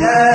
Yeah.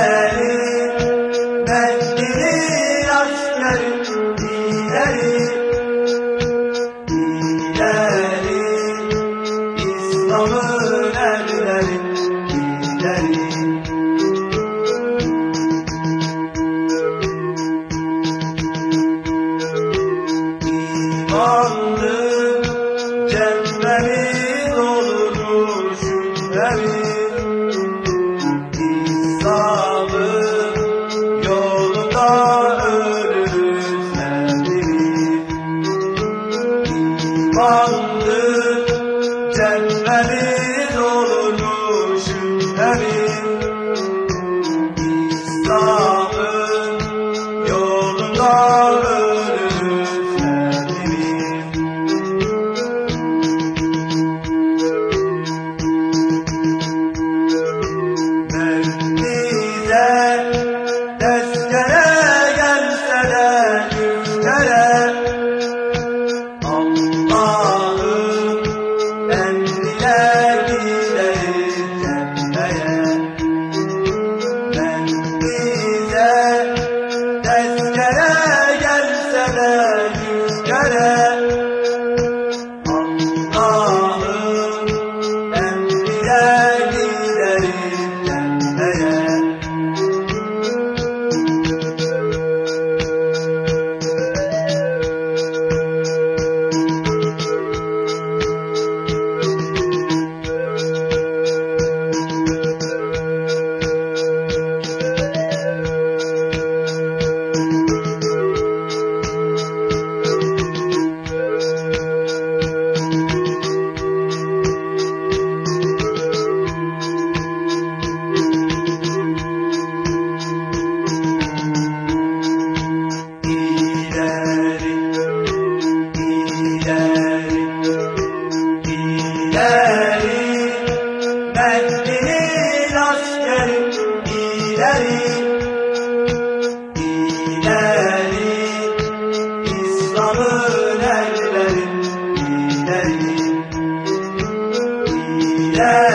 لا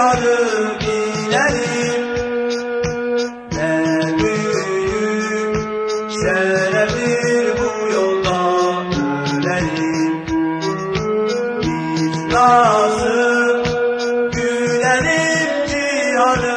yarı binelim Ne büyük şereftir bu yolda ölelim. Biz nasıl gülelim cihanı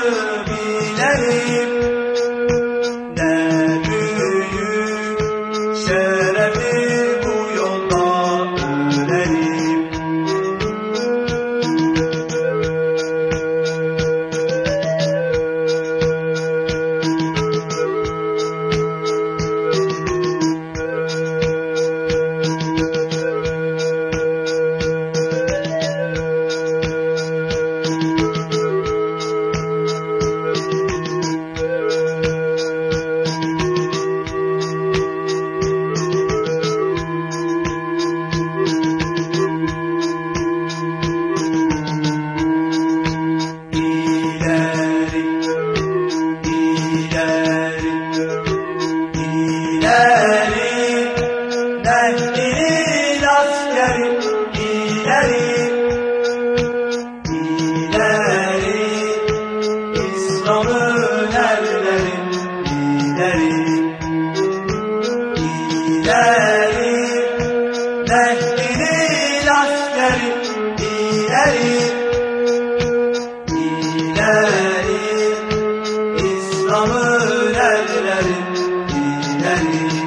ileri ileri Mehdi'nin askeri ileri ileri İslam'ın evleri ileri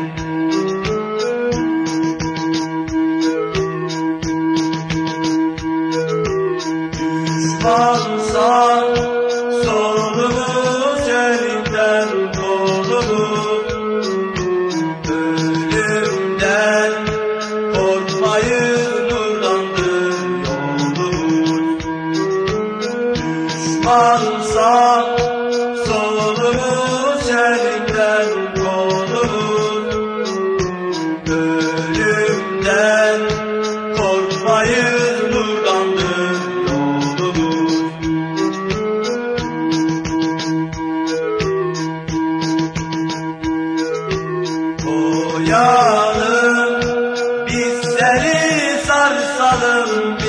alem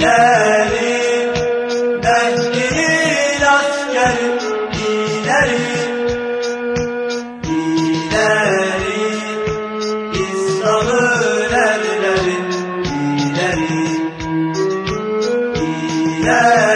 Giderim mehkil asker Giderim. Giderim İslam'ın erlerim Giderim. Giderim.